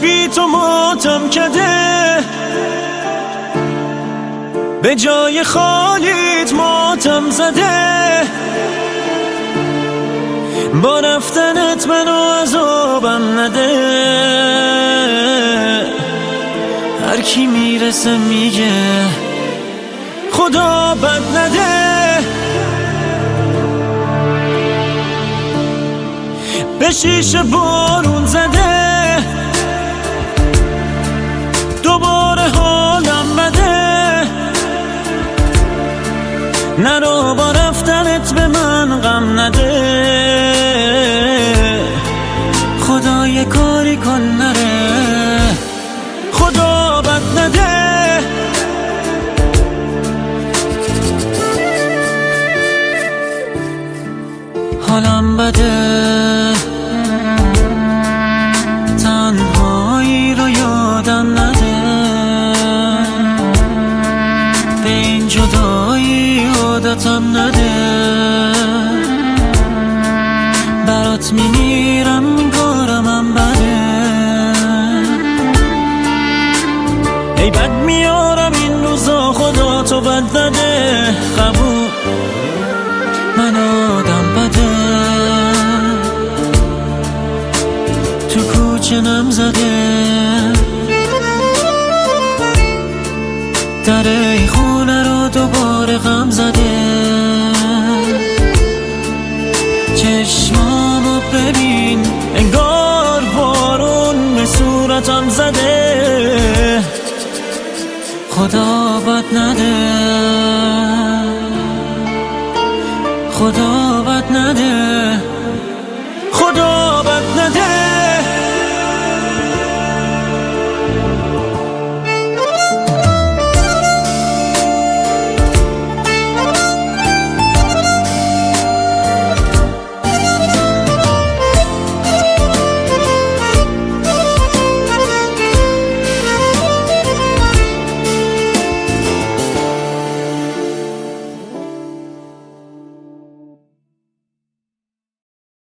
بی تو ماتم کده. به جای خالیت ماتم زده. با رفتنت منو عذابم نده. هر کی می‌رسه میگه خدا بد نده. به شیش بارون نرو با رفتنت به من غم نده. خدا یه کاری کن نره. خدا بد نده. حالم بده. عادتم نده. برات میمیرم کارم بده. ای بد میارم این روزا خدا تو بد نده قبول من آدم بده. تو کوچه نم زده. در خونه رو دوباره غم زده. ببین انگار بارون به صورتم زده. خدا بد نده. خدا بد نده.